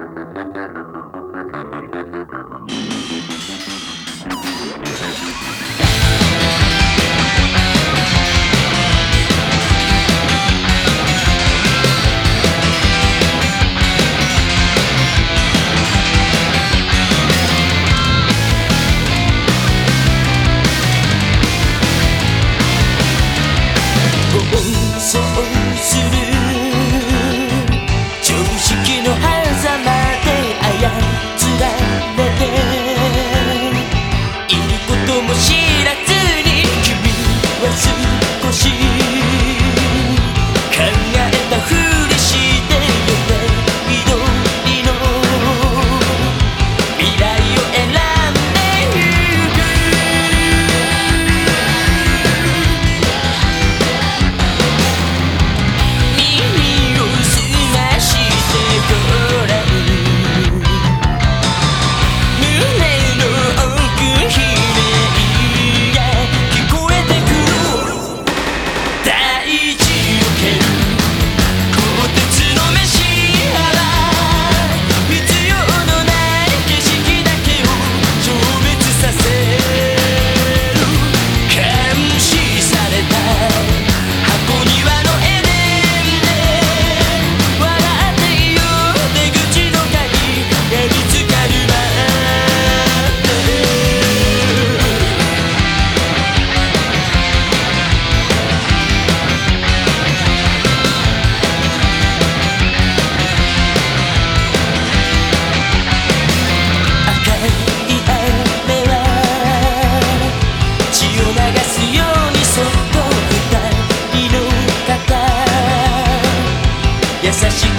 Oh, oh, oh, 優しく